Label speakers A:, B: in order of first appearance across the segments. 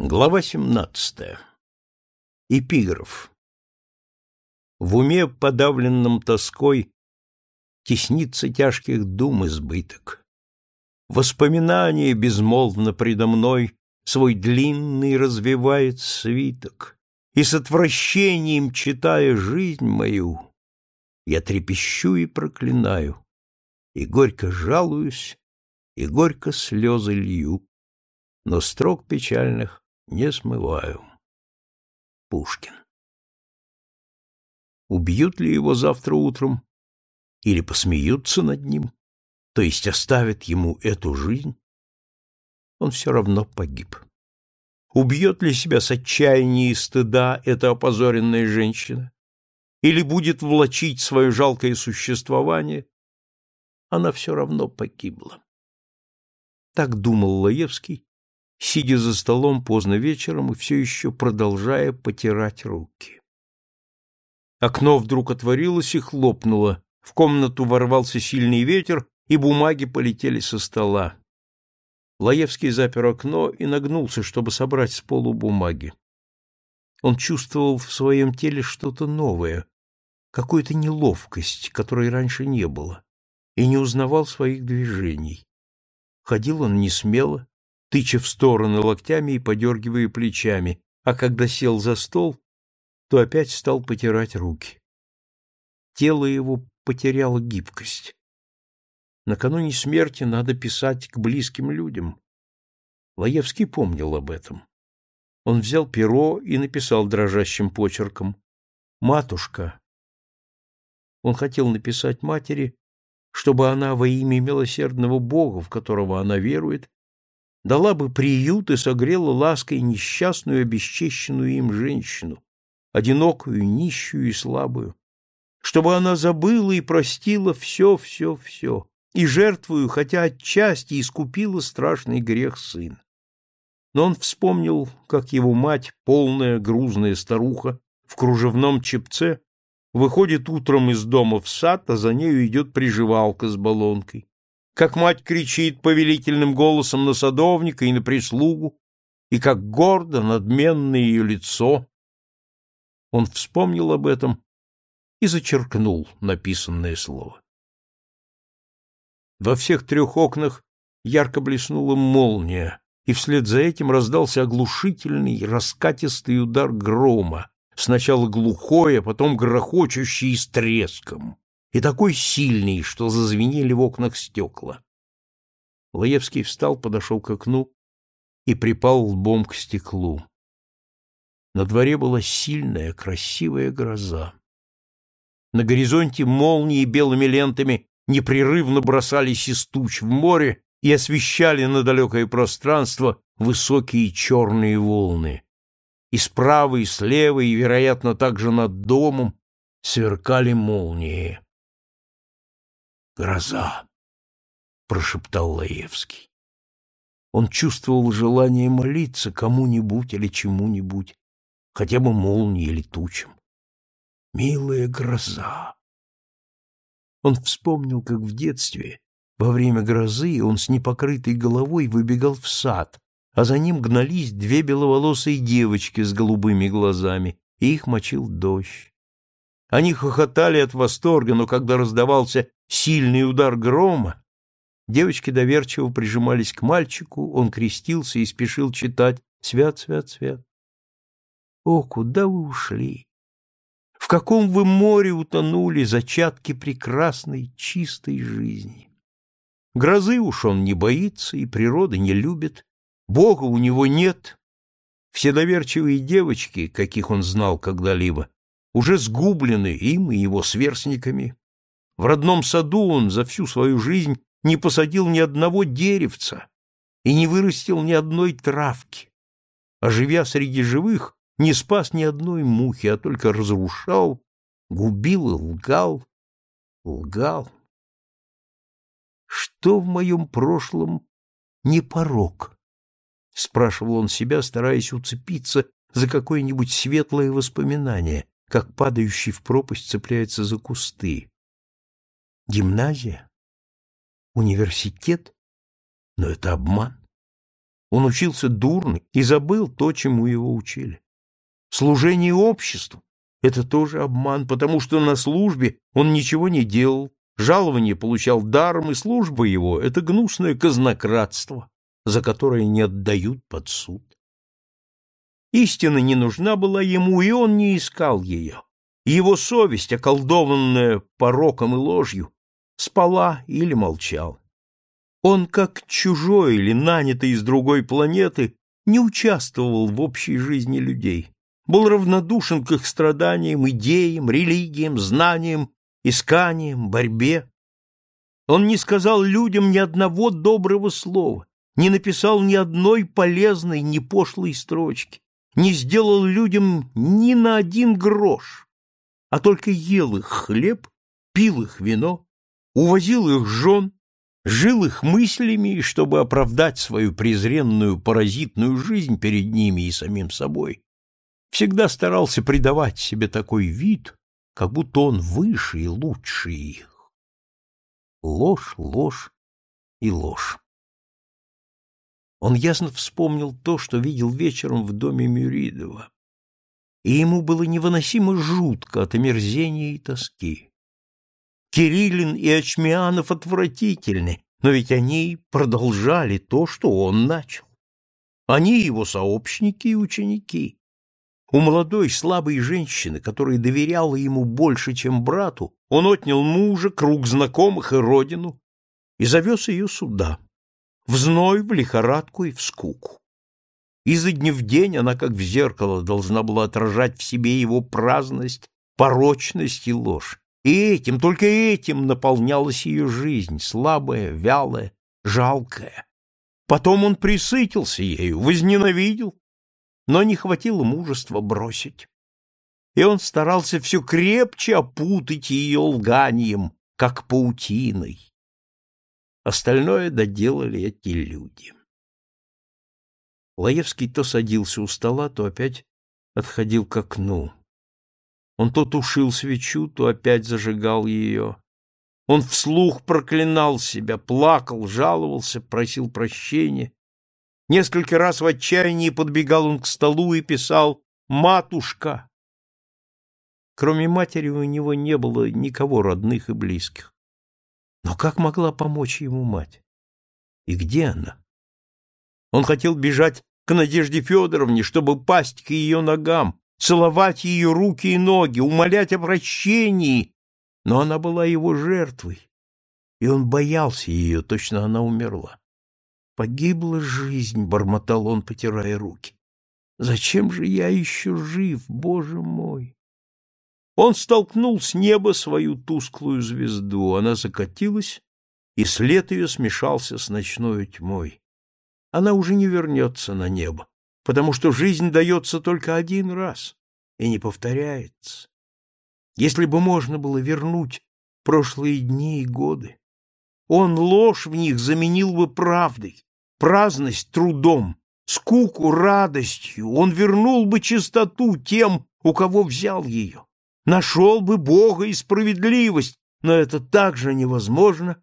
A: Глава 17. Эпиграф. В уме, подавленном тоской, Теснится тяжких дум избыток. Воспоминание безмолвно предо мной Свой длинный развивает свиток, И с отвращением, читая жизнь мою, Я трепещу и проклинаю, И горько жалуюсь, и горько слезы лью, Но строк печальных не смываю. Пушкин. Убьют ли его завтра утром или посмеются над ним, то есть оставят ему эту жизнь, он все равно погиб. Убьет ли себя с отчаяния и стыда эта опозоренная женщина? Или будет влачить свое жалкое существование? Она все равно погибла. Так думал Лаевский, сидя за столом поздно вечером и все еще продолжая потирать руки. Окно вдруг отворилось и хлопнуло, в комнату ворвался сильный ветер, и бумаги полетели со стола. Лаевский запер окно и нагнулся, чтобы собрать с полу бумаги. Он чувствовал в своем теле что-то новое, какую-то неловкость, которой раньше не было, и не узнавал своих движений. Ходил он не смело, тыча в стороны локтями и подергивая плечами, а когда сел за стол, то опять стал потирать руки. Тело его потеряло гибкость. Накануне смерти надо писать к близким людям. Лаевский помнил об этом. Он взял перо и написал дрожащим почерком «Матушка». Он хотел написать матери, чтобы она во имя милосердного Бога, в которого она верует, дала бы приют и согрела лаской несчастную, обесчещенную им женщину, одинокую, нищую и слабую, чтобы она забыла и простила все, все, все, и жертвую, хотя отчасти искупила страшный грех сын. Но он вспомнил, как его мать, полная грузная старуха, в кружевном чепце, выходит утром из дома в сад, а за нею идет приживалка с баллонкой как мать кричит повелительным голосом на садовника и на прислугу, и как гордо, надменно ее лицо. Он вспомнил об этом и зачеркнул написанное слово. Во всех трех окнах ярко блеснула молния, и вслед за этим раздался оглушительный, раскатистый удар грома, сначала глухой, а потом грохочущий с треском и такой сильный, что зазвенели в окнах стекла. Лаевский встал, подошел к окну и припал лбом к стеклу. На дворе была сильная, красивая гроза. На горизонте молнии белыми лентами непрерывно бросались из туч в море и освещали на далекое пространство высокие черные волны. И справа, и слева, и, вероятно, также над домом сверкали молнии. Гроза, прошептал Лаевский. Он чувствовал желание молиться кому-нибудь или чему-нибудь, хотя бы молнии или тучам. Милая гроза. Он вспомнил, как в детстве, во время грозы, он с непокрытой головой выбегал в сад, а за ним гнались две беловолосые девочки с голубыми глазами, и их мочил дождь. Они хохотали от восторга, но когда раздавался сильный удар грома, девочки доверчиво прижимались к мальчику, он крестился и спешил читать «Свят, свят, свят». О, куда вы ушли? В каком вы море утонули зачатки прекрасной, чистой жизни? Грозы уж он не боится и природы не любит, Бога у него нет. Все доверчивые девочки, каких он знал когда-либо, уже сгублены им и его сверстниками. В родном саду он за всю свою жизнь не посадил ни одного деревца и не вырастил ни одной травки, а живя среди живых, не спас ни одной мухи, а только разрушал, губил и лгал, лгал. Что в моем прошлом не порок? — спрашивал он себя, стараясь уцепиться за какое-нибудь светлое воспоминание, как падающий в пропасть цепляется за кусты. Гимназия? Университет? Но это обман. Он учился дурно и забыл то, чему его учили. Служение обществу — это тоже обман, потому что на службе он ничего не делал, жалование получал даром, и служба его — это гнусное казнократство, за которое не отдают под суд. Истина не нужна была ему, и он не искал ее. Его совесть, околдованная пороком и ложью, спала или молчала. Он, как чужой или нанятый из другой планеты, не участвовал в общей жизни людей, был равнодушен к их страданиям, идеям, религиям, знаниям, исканиям, борьбе. Он не сказал людям ни одного доброго слова, не написал ни одной полезной, ни пошлой строчки, не сделал людям ни на один грош, а только ел их хлеб, пил их вино, увозил их жен, жил их мыслями, чтобы оправдать свою презренную паразитную жизнь перед ними и самим собой, всегда старался придавать себе такой вид, как будто он выше и лучше их. Ложь, ложь и ложь. Он ясно вспомнил то, что видел вечером в доме Мюридова, и ему было невыносимо жутко от омерзения и тоски. Кириллин и Очмианов отвратительны, но ведь они продолжали то, что он начал. Они его сообщники и ученики. У молодой слабой женщины, которая доверяла ему больше, чем брату, он отнял мужа, круг знакомых и родину и завез ее сюда, в зной, в лихорадку и в скуку. Изо дня в день она, как в зеркало, должна была отражать в себе его праздность, порочность и ложь. И этим, только этим наполнялась ее жизнь, слабая, вялая, жалкая. Потом он присытился ею, возненавидел, но не хватило мужества бросить. И он старался все крепче опутать ее лганием, как паутиной. Остальное доделали эти люди. Лаевский то садился у стола, то опять отходил к окну. Он то тушил свечу, то опять зажигал ее. Он вслух проклинал себя, плакал, жаловался, просил прощения. Несколько раз в отчаянии подбегал он к столу и писал «Матушка!». Кроме матери у него не было никого родных и близких. Но как могла помочь ему мать? И где она? Он хотел бежать к Надежде Федоровне, чтобы пасть к ее ногам, целовать ее руки и ноги, умолять о прощении, но она была его жертвой, и он боялся ее, точно она умерла. Погибла жизнь, бормотал он, потирая руки. Зачем же я еще жив, Боже мой? Он столкнул с неба свою тусклую звезду, она закатилась, и след ее смешался с ночной тьмой. Она уже не вернется на небо потому что жизнь дается только один раз и не повторяется. Если бы можно было вернуть прошлые дни и годы, он ложь в них заменил бы правдой, праздность трудом, скуку радостью, он вернул бы чистоту тем, у кого взял ее, нашел бы Бога и справедливость, но это так же невозможно,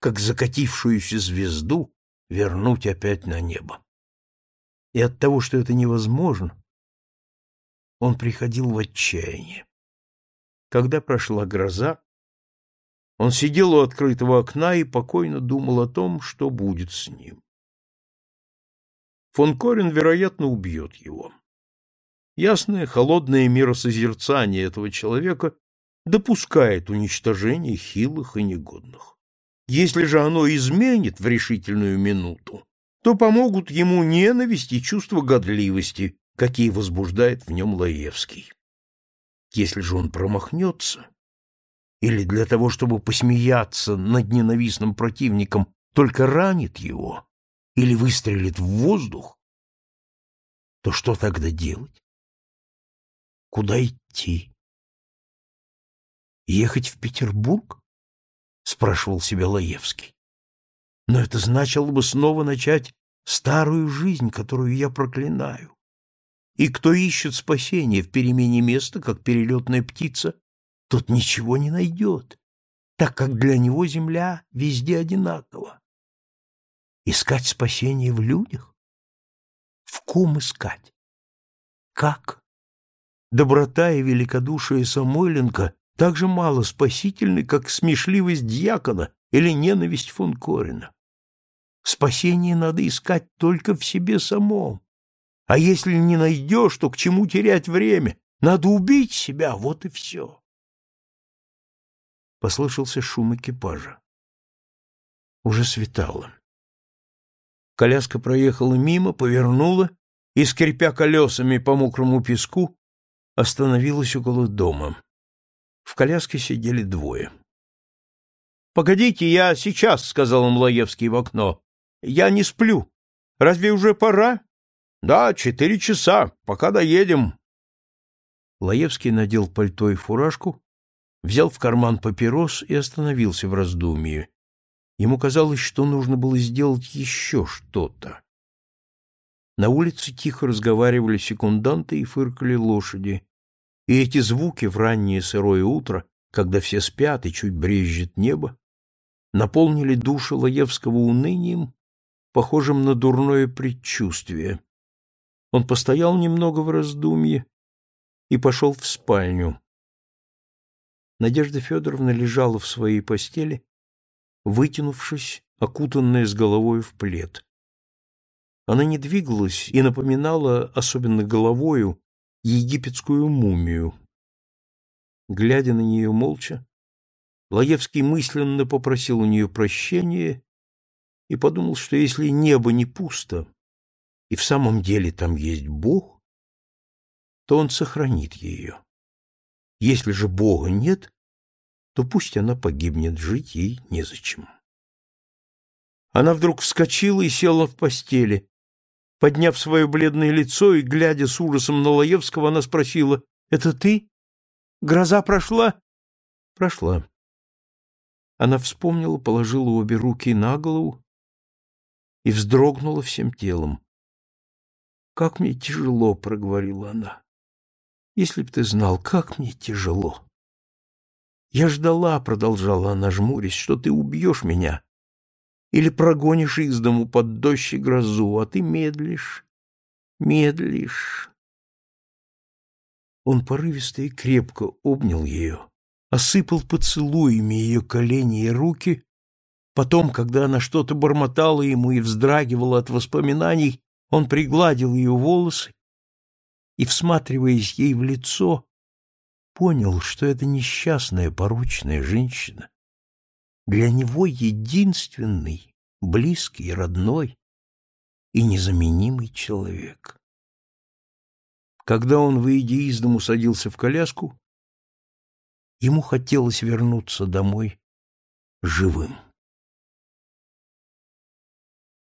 A: как закатившуюся звезду вернуть опять на небо и от того, что это невозможно, он приходил в отчаяние. Когда прошла гроза, он сидел у открытого окна и покойно думал о том, что будет с ним. Фон Корин, вероятно, убьет его. Ясное, холодное миросозерцание этого человека допускает уничтожение хилых и негодных. Если же оно изменит в решительную минуту, то помогут ему ненависть и чувство годливости, какие возбуждает в нем Лаевский. Если же он промахнется, или для того, чтобы посмеяться над ненавистным противником, только ранит его, или выстрелит в воздух, то что тогда делать? Куда идти? Ехать в Петербург? спрашивал себя Лаевский. Но это значило бы снова начать старую жизнь, которую я проклинаю. И кто ищет спасения в перемене места, как перелетная птица, тот ничего не найдет, так как для него земля везде одинакова. Искать спасение в людях? В ком искать? Как? Доброта и великодушие Самойленко так же мало спасительны, как смешливость дьякона или ненависть фон Корина. Спасение надо искать только в себе самом. А если не найдешь, то к чему терять время? Надо убить себя, вот и все. Послышался шум экипажа. Уже светало. Коляска проехала мимо, повернула и, скрипя колесами по мокрому песку, остановилась около дома. В коляске сидели двое. — Погодите, я сейчас, — сказал Млоевский в окно. — Я не сплю. Разве уже пора? — Да, четыре часа, пока доедем. Лаевский надел пальто и фуражку, взял в карман папирос и остановился в раздумье. Ему казалось, что нужно было сделать еще что-то. На улице тихо разговаривали секунданты и фыркали лошади, и эти звуки в раннее сырое утро, когда все спят и чуть брезжит небо, наполнили души Лаевского унынием, похожим на дурное предчувствие. Он постоял немного в раздумье и пошел в спальню. Надежда Федоровна лежала в своей постели вытянувшись, окутанная с головой в плед. Она не двигалась и напоминала, особенно головою, египетскую мумию. Глядя на нее молча, Лаевский мысленно попросил у нее прощения и подумал, что если небо не пусто, и в самом деле там есть Бог, то он сохранит ее. Если же Бога нет, то пусть она погибнет, жить ей незачем. Она вдруг вскочила и села в постели. Подняв свое бледное лицо и глядя с ужасом на Лаевского, она спросила, «Это ты? Гроза прошла?» «Прошла». Она вспомнила, положила обе руки на голову и вздрогнула всем телом. «Как мне тяжело», — проговорила она. «Если б ты знал, как мне тяжело». Я ждала, — продолжала она, жмурясь, — что ты убьешь меня или прогонишь из дому под дождь и грозу, а ты медлишь, медлишь. Он порывисто и крепко обнял ее, осыпал поцелуями ее колени и руки, потом, когда она что-то бормотала ему и вздрагивала от воспоминаний, он пригладил ее волосы и, всматриваясь ей в лицо, понял, что это несчастная порочная женщина. Для него единственный, близкий, родной и незаменимый человек. Когда он, выйдя из дому, садился в коляску, ему хотелось вернуться домой живым.